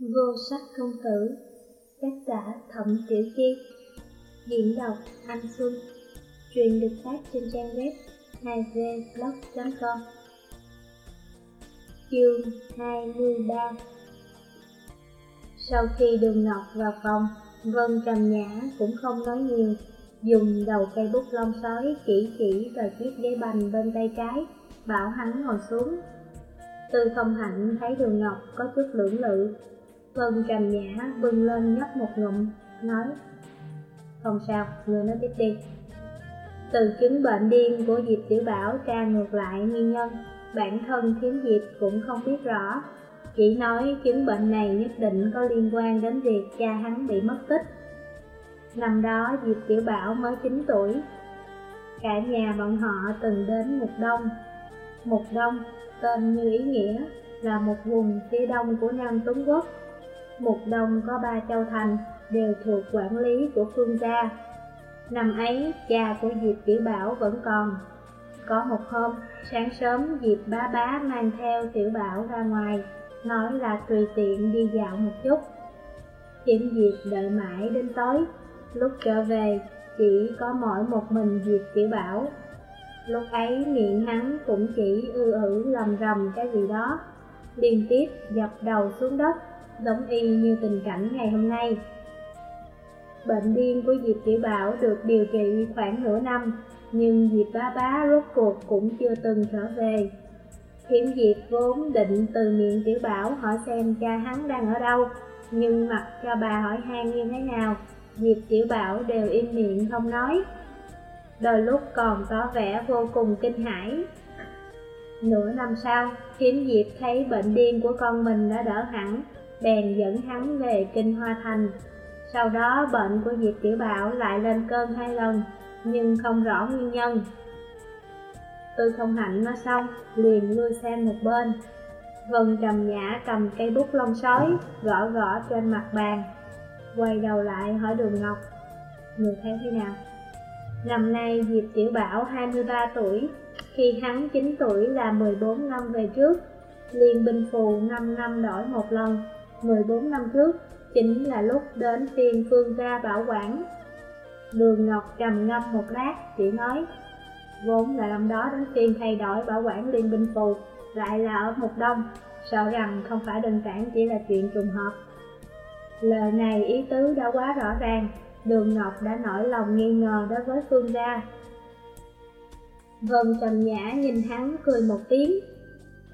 Vô sắc công tử Tác giả Thẩm Tiểu Chi. Diễn đọc Anh Xuân Truyền được phát trên trang web 2vblog.com Chương 23 Sau khi Đường Ngọc vào phòng, Vân Trầm Nhã cũng không nói nhiều Dùng đầu cây bút lông sói chỉ chỉ vào chiếc ghế bành bên tay trái Bảo hắn ngồi xuống. Tư không hạnh thấy đường ngọc có chút lưỡng lự Vân trầm nhã bưng lên nhấp một ngụm, nói Không sao, người nói tiếp đi. Từ chứng bệnh điên của Diệp Tiểu Bảo tra ngược lại nguyên nhân Bản thân thiếm Diệp cũng không biết rõ. Chỉ nói chứng bệnh này nhất định có liên quan đến việc cha hắn bị mất tích. Năm đó Diệp Tiểu Bảo mới 9 tuổi. Cả nhà bọn họ từng đến Mục Đông. Mục Đông, tên như ý nghĩa, là một vùng phía đông của Nam Tuấn Quốc một Đông có ba châu thành, đều thuộc quản lý của Phương gia. Năm ấy, cha của Diệp Tiểu Bảo vẫn còn. Có một hôm, sáng sớm Diệp bá bá mang theo Tiểu Bảo ra ngoài, nói là tùy tiện đi dạo một chút. Thiểm Diệp đợi mãi đến tối, lúc trở về chỉ có mỗi một mình Diệp Tiểu Bảo. Lúc ấy miệng hắn cũng chỉ ư ử lầm rầm cái gì đó, liên tiếp dập đầu xuống đất giống y như tình cảnh ngày hôm nay. Bệnh điên của Diệp Tiểu Bảo được điều trị khoảng nửa năm, nhưng Diệp Bá Bá rốt cuộc cũng chưa từng trở về. Thiểm Diệp vốn định từ miệng Tiểu Bảo hỏi xem cha hắn đang ở đâu, nhưng mặc cho bà hỏi han như thế nào, Diệp Tiểu Bảo đều im miệng không nói. Đôi lúc còn có vẻ vô cùng kinh hãi. Nửa năm sau, Thiểm Diệp thấy bệnh điên của con mình đã đỡ hẳn, bèn dẫn hắn về Kinh Hoa Thành. Sau đó bệnh của Diệp Tiểu Bảo lại lên cơn hai lần, nhưng không rõ nguyên nhân. Tư không hạnh nói xong, liền lui sang một bên. Vân trầm nhã cầm cây bút lông sói, gõ gõ trên mặt bàn. Quay đầu lại hỏi Đường Ngọc, người theo thế nào? Năm nay Diệp Tiểu Bảo 23 tuổi, khi hắn 9 tuổi là 14 năm về trước. liền binh phù 5 năm đổi một lần, 14 năm trước, chính là lúc đến phiên Phương gia bảo quản. Đường Ngọc trầm ngâm một lát, chỉ nói, vốn là năm đó đến phiên thay đổi bảo quản liên binh phù, lại là ở một đông, sợ rằng không phải đơn giản chỉ là chuyện trùng hợp. Lời này ý tứ đã quá rõ ràng, Đường Ngọc đã nổi lòng nghi ngờ đối với Phương gia. Vân trầm nhã nhìn hắn cười một tiếng,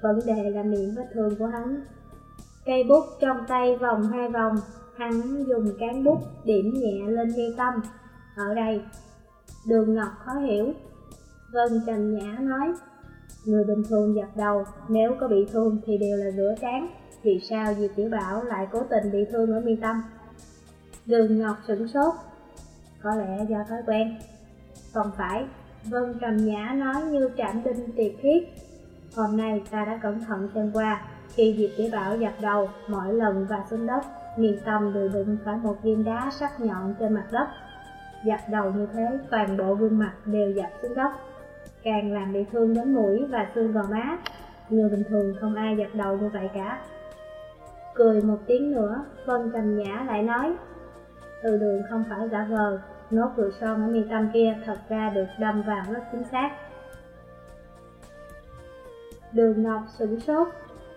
vấn đề là miệng vết thương của hắn Cây bút trong tay vòng hai vòng, hắn dùng cán bút điểm nhẹ lên mi tâm. Ở đây, đường ngọc khó hiểu. Vân Trầm Nhã nói, người bình thường dập đầu, nếu có bị thương thì đều là rửa trán. Vì sao Diệp Tiểu Bảo lại cố tình bị thương ở mi tâm? Đường Ngọc sửng sốt, có lẽ do thói quen. Còn phải, Vân Trầm Nhã nói như trạm đinh tiệt thiết. Hôm nay ta đã cẩn thận xem qua, khi Diệp Tiểu Bảo dập đầu, mỗi lần và xuống đất, miền tâm đều đụng phải một viên đá sắc nhọn trên mặt đất. Dập đầu như thế, toàn bộ gương mặt đều dập xuống đất, càng làm bị thương đến mũi và xương gò má. Người bình thường không ai dập đầu như vậy cả. Cười một tiếng nữa, Vân Trầm Nhã lại nói, từ đường không phải giả vờ, nốt ruồi son ở mi tâm kia thật ra được đâm vào rất chính xác. Đường Ngọc sửng sốt,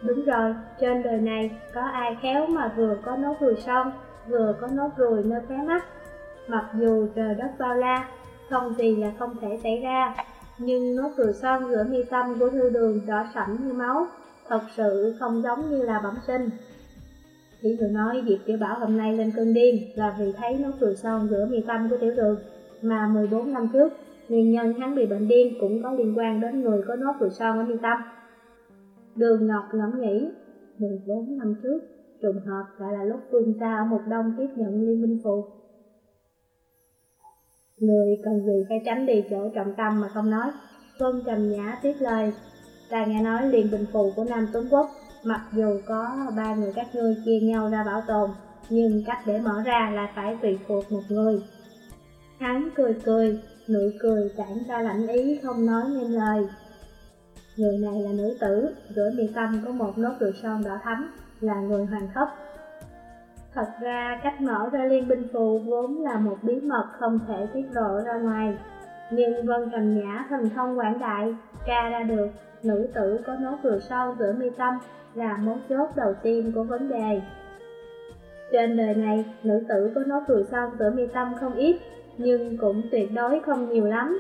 Đúng rồi, trên đời này có ai khéo mà vừa có nốt ruồi son, vừa có nốt ruồi nơi khóe mắt. Mặc dù trời đất bao la, không gì là không thể xảy ra, nhưng nốt ruồi son giữa mi tâm của thư đường đỏ sẫm như máu, thật sự không giống như là bẩm sinh. Chỉ vừa nói Diệp Tiểu Bảo hôm nay lên cơn điên là vì thấy nốt ruồi son giữa mi tâm của Tiểu Đường, mà 14 năm trước, nguyên nhân hắn bị bệnh điên cũng có liên quan đến người có nốt ruồi son ở mi tâm. Đường Ngọc ngẫm nghĩ, 14 năm trước, trùng hợp lại là lúc Phương Sa ở một đông tiếp nhận liên minh phù. Người cần gì phải tránh đi chỗ trọng tâm mà không nói. Vân trầm nhã tiếp lời, ta nghe nói liên bình phù của Nam Tuấn Quốc, mặc dù có ba người các ngươi chia nhau ra bảo tồn, nhưng cách để mở ra là phải tùy thuộc một người. Hắn cười cười, nụ cười tản ra lạnh ý không nói nên lời. Người này là nữ tử, giữa mi tâm có một nốt ruồi son đỏ thắm, là người hoàng thất. Thật ra cách mở ra liên binh phù vốn là một bí mật không thể tiết lộ ra ngoài. Nhưng Vân Trầm Nhã thần thông quảng đại, tra ra được nữ tử có nốt ruồi son giữa mi tâm là mấu chốt đầu tiên của vấn đề. Trên đời này, nữ tử có nốt ruồi son giữa mi tâm không ít, nhưng cũng tuyệt đối không nhiều lắm.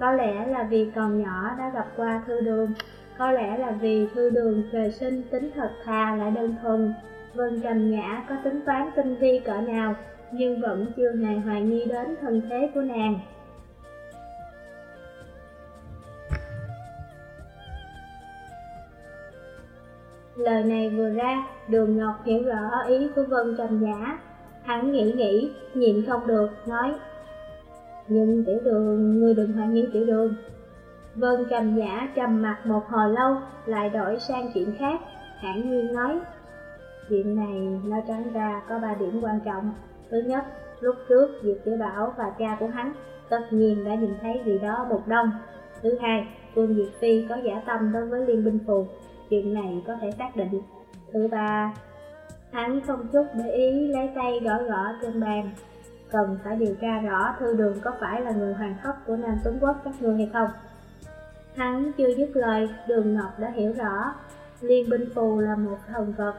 Có lẽ là vì còn nhỏ đã gặp qua thư đường, có lẽ là vì thư đường trời sinh tính thật thà lại đơn thuần. Vân Trầm Nhã có tính toán tinh vi cỡ nào, nhưng vẫn chưa hề hoài nghi đến thân thế của nàng. Lời này vừa ra, đường Ngọc hiểu rõ ý của Vân Trầm Nhã. Hắn nghĩ nghĩ, nhịn không được, nói nhưng tiểu đường, ngươi đừng hoài nghi tiểu đường. Vân Trầm giả trầm mặt một hồi lâu, lại đổi sang chuyện khác, hãng nhiên nói Chuyện này nó trắng ra có ba điểm quan trọng. Thứ nhất, lúc trước Diệp Tiểu Bảo và cha của hắn tất nhiên đã nhìn thấy gì đó một đông. Thứ hai, Phương Diệp Phi có giả tâm đối với Liên Binh Phù, chuyện này có thể xác định. Thứ ba, hắn không chút để ý lấy tay gõ gõ trên bàn. Cần phải điều tra rõ thư đường có phải là người hoàng thất của Nam Tuấn Quốc các ngươi hay không. Hắn chưa dứt lời, đường Ngọc đã hiểu rõ. Liên Binh Phù là một thần vật,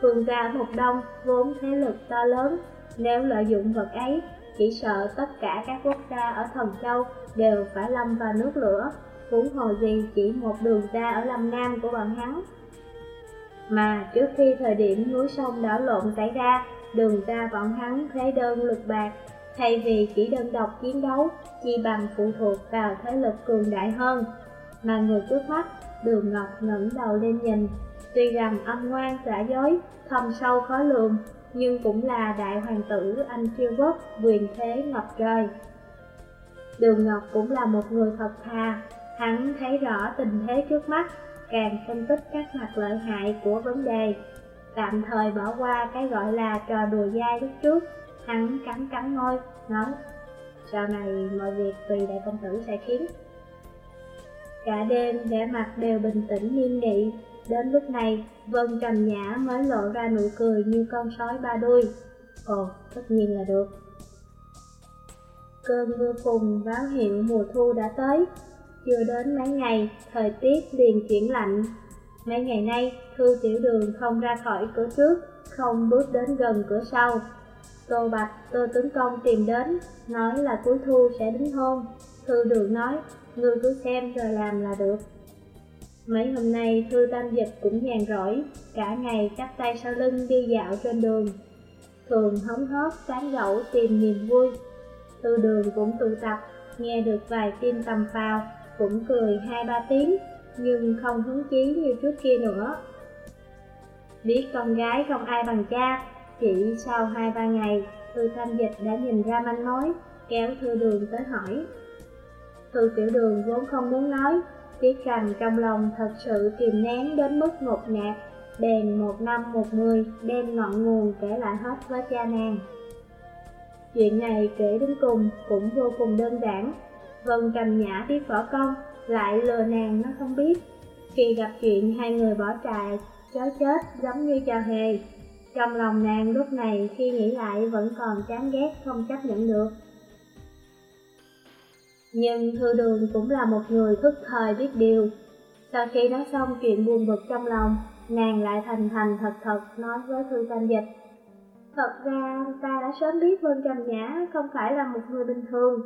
phương ra một đông vốn thế lực to lớn. Nếu lợi dụng vật ấy, chỉ sợ tất cả các quốc gia ở Thần Châu đều phải lâm vào nước lửa huống hồ gì chỉ một đường ra ở Lâm Nam của bọn hắn. Mà trước khi thời điểm núi sông đảo lộn xảy ra, đường ra bọn hắn thế đơn lực bạc, thay vì chỉ đơn độc chiến đấu, chi bằng phụ thuộc vào thế lực cường đại hơn. Mà người trước mắt, đường Ngọc ngẩng đầu lên nhìn, tuy rằng âm ngoan giả dối, thâm sâu khó lường, nhưng cũng là đại hoàng tử anh chiêu quốc, quyền thế ngập trời. Đường Ngọc cũng là một người thật thà, Hắn thấy rõ tình thế trước mắt, càng phân tích các mặt lợi hại của vấn đề. Tạm thời bỏ qua cái gọi là trò đùa dai lúc trước, hắn cắn cắn môi, nói Sau này mọi việc tùy đại công tử sẽ khiến. Cả đêm vẻ mặt đều bình tĩnh nghiêm nghị, đến lúc này Vân Trầm Nhã mới lộ ra nụ cười như con sói ba đuôi. Ồ, tất nhiên là được. Cơn mưa phùn báo hiệu mùa thu đã tới, chưa đến mấy ngày, thời tiết liền chuyển lạnh. Mấy ngày nay, Thư Tiểu Đường không ra khỏi cửa trước, không bước đến gần cửa sau. Tô Bạch, Tô Tướng Công tìm đến, nói là cuối thu sẽ đính hôn. Thư Đường nói, ngươi cứ xem rồi làm là được. Mấy hôm nay, Thư Tam Dịch cũng nhàn rỗi, cả ngày chắp tay sau lưng đi dạo trên đường. Thường hóng hớt, tán gẫu tìm niềm vui. Thư Đường cũng tụ tập, nghe được vài tin tầm phào, cũng cười hai ba tiếng, nhưng không hứng chí như trước kia nữa. Biết con gái không ai bằng cha, chỉ sau hai ba ngày, Thư Thanh Dịch đã nhìn ra manh mối, kéo Thư Đường tới hỏi. Thư Tiểu Đường vốn không muốn nói, tiếc rằng trong lòng thật sự kìm nén đến mức ngột ngạt, bèn một năm một mười, đem ngọn nguồn kể lại hết với cha nàng. Chuyện này kể đến cùng cũng vô cùng đơn giản, Vân trầm nhã biết võ công, lại lừa nàng nó không biết. Khi gặp chuyện hai người bỏ trại, chó chết giống như trò hề. Trong lòng nàng lúc này khi nghĩ lại vẫn còn chán ghét không chấp nhận được. Nhưng Thư Đường cũng là một người thức thời biết điều. Sau khi nói xong chuyện buồn bực trong lòng, nàng lại thành thành thật thật nói với Thư Tam Dịch. Thật ra ta đã sớm biết Vân Trầm Nhã không phải là một người bình thường,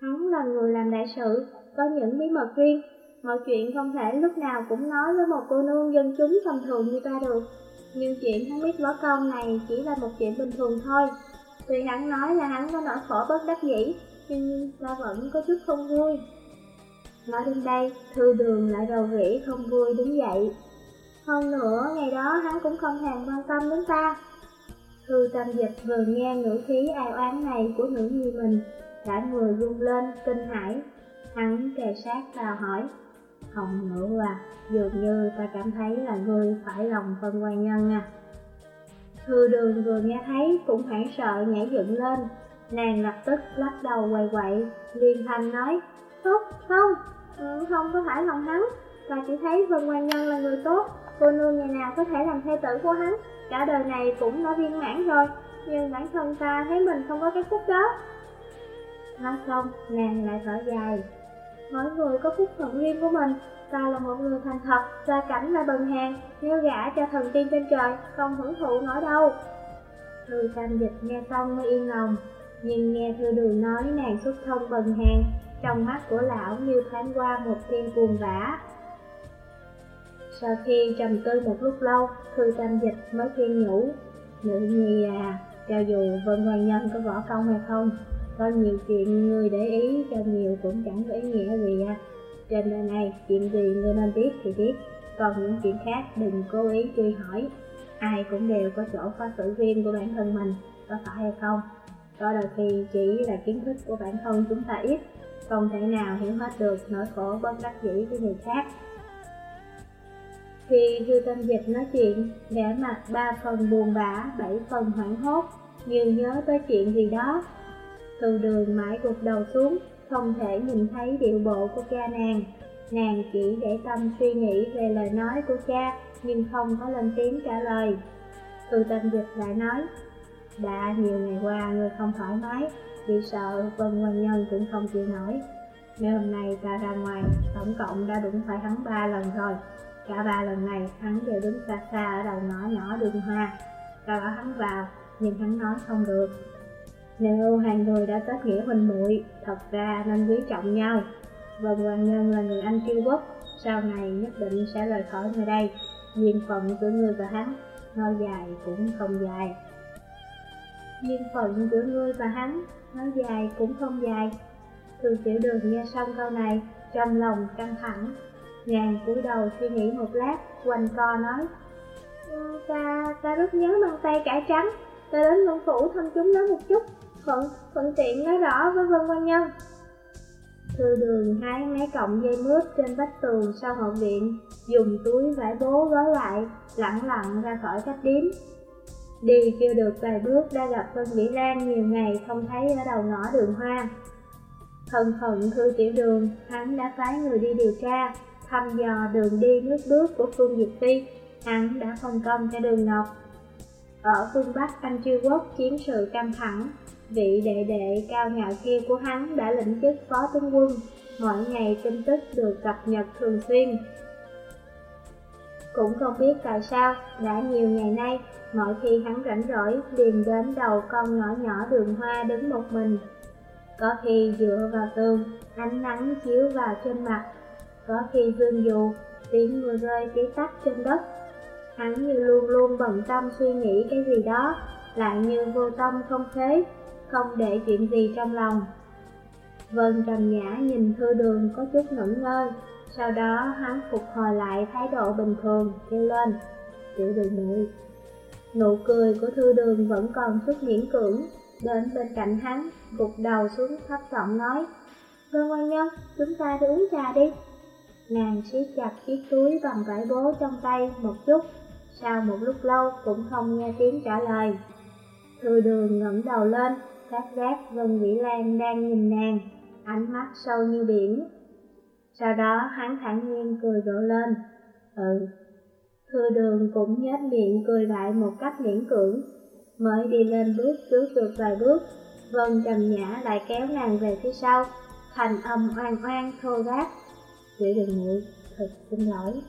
Hắn là người làm đại sự, có những bí mật riêng, mọi chuyện không thể lúc nào cũng nói với một cô nương dân chúng tầm thường như ta được. Nhưng chuyện hắn biết võ công này chỉ là một chuyện bình thường thôi. Tuy hắn nói là hắn có nỗi khổ bất đắc dĩ, nhưng ta vẫn có chút không vui. Nói đến đây, thư đường lại đầu rỉ không vui đứng dậy. Hơn nữa, ngày đó hắn cũng không hề quan tâm đến ta. Thư tâm dịch vừa nghe ngữ khí ai oán này của nữ nhi mình, cả người run lên, kinh hãi. Hắn kề sát vào hỏi, Hồng ngữ à, dường như ta cảm thấy là ngươi phải lòng phân quan nhân à. Thư đường vừa nghe thấy cũng hoảng sợ nhảy dựng lên, nàng lập tức lắc đầu quay quậy, liên thanh nói, không không, ừ, không có phải lòng hắn, ta chỉ thấy Vân Quan Nhân là người tốt, cô nương ngày nào có thể làm thê tử của hắn, cả đời này cũng đã viên mãn rồi, nhưng bản thân ta thấy mình không có cái phúc đó. Nói xong, nàng lại thở dài. Mỗi người có phúc phận riêng của mình, ta là một người thành thật, ra cảnh là bần hàng, nếu gả cho thần tiên trên trời, không hưởng thụ nổi đâu. Thư tam dịch nghe xong mới yên lòng, nhưng nghe thư đường nói nàng xuất thân bần hàng, trong mắt của lão như thoáng qua một tia buồn vã. Sau khi trầm tư một lúc lâu, thư tam dịch mới khuyên nhủ, nữ nhi à, cho dù Vân Hoàng Nhân có võ công hay không, có nhiều chuyện người để ý cho nhiều cũng chẳng có ý nghĩa gì à. Trên đời này, chuyện gì người nên biết thì biết, còn những chuyện khác đừng cố ý truy hỏi. Ai cũng đều có chỗ khó xử riêng của bản thân mình, có phải hay không? Có đôi khi chỉ là kiến thức của bản thân chúng ta ít, không thể nào hiểu hết được nỗi khổ bất đắc dĩ của người khác. Khi Dư Tâm Dịch nói chuyện, vẻ mặt ba phần buồn bã, bảy phần hoảng hốt, như nhớ tới chuyện gì đó. Từ đường mãi gục đầu xuống, không thể nhìn thấy điệu bộ của cha nàng. Nàng chỉ để tâm suy nghĩ về lời nói của cha, nhưng không có lên tiếng trả lời. Từ tâm dịch lại nói, đã nhiều ngày qua người không thoải mái, vì sợ Vân quan Nhân cũng không chịu nổi. Ngày hôm nay ta ra ngoài, tổng cộng đã đụng phải hắn ba lần rồi. Cả ba lần này hắn đều đứng xa xa ở đầu ngõ nhỏ đường hoa. Ta bảo hắn vào, nhưng hắn nói không được. Nếu hai người đã kết nghĩa huynh muội, thật ra nên quý trọng nhau. Vân Hoàng Nhân là người anh kiêu quốc, sau này nhất định sẽ rời khỏi nơi đây. Duyên phận của ngươi và hắn, nói dài cũng không dài. Duyên phận giữa ngươi và hắn, nói dài cũng không dài. thường tiểu đường nghe xong câu này, trong lòng căng thẳng. Nàng cúi đầu suy nghĩ một lát, quanh co nói. Ờ, ta, ta rất nhớ mang tay cải trắng, ta đến ngân phủ thăm chúng nó một chút, thuận, thuận tiện nói rõ với Vân Quan Nhân. Thư đường hái mấy cọng dây mướt trên vách tường sau hậu viện, dùng túi vải bố gói lại, lặng lặng ra khỏi khách điếm. Đi chưa được vài bước đã gặp Vân mỹ Lan nhiều ngày không thấy ở đầu ngõ đường hoa. Thân phận thư tiểu đường, hắn đã phái người đi điều tra, thăm dò đường đi nước bước của Phương Diệp Phi, hắn đã phân công cho đường Ngọc. Ở phương Bắc Anh Triều Quốc chiến sự căng thẳng, vị đệ đệ cao ngạo kia của hắn đã lĩnh chức phó tướng quân, mỗi ngày tin tức được cập nhật thường xuyên. Cũng không biết tại sao, đã nhiều ngày nay, mỗi khi hắn rảnh rỗi liền đến đầu con ngõ nhỏ đường hoa đứng một mình. Có khi dựa vào tường, ánh nắng chiếu vào trên mặt, có khi vương dù, tiếng mưa rơi tí tách trên đất. Hắn như luôn luôn bận tâm suy nghĩ cái gì đó, lại như vô tâm không thế, không để chuyện gì trong lòng. Vân trầm nhã nhìn thư đường có chút ngẩn ngơ, sau đó hắn phục hồi lại thái độ bình thường, kêu lên, tiểu đường muội Nụ cười của thư đường vẫn còn chút miễn cưỡng, đến bên cạnh hắn, gục đầu xuống thấp giọng nói, Vân quan Nhân, chúng ta đi uống trà đi. Nàng siết chặt chiếc túi bằng vải bố trong tay một chút, sau một lúc lâu cũng không nghe tiếng trả lời. Thư đường ngẩng đầu lên, phát giác Vân Vĩ Lan đang nhìn nàng, ánh mắt sâu như biển. Sau đó hắn thản nhiên cười rộ lên. Ừ, Thư đường cũng nhếch miệng cười lại một cách miễn cưỡng. Mới đi lên bước trước được vài bước, Vân trầm nhã lại kéo nàng về phía sau, thành âm oan oan thô ráp. Vĩ đường muội thật xin lỗi.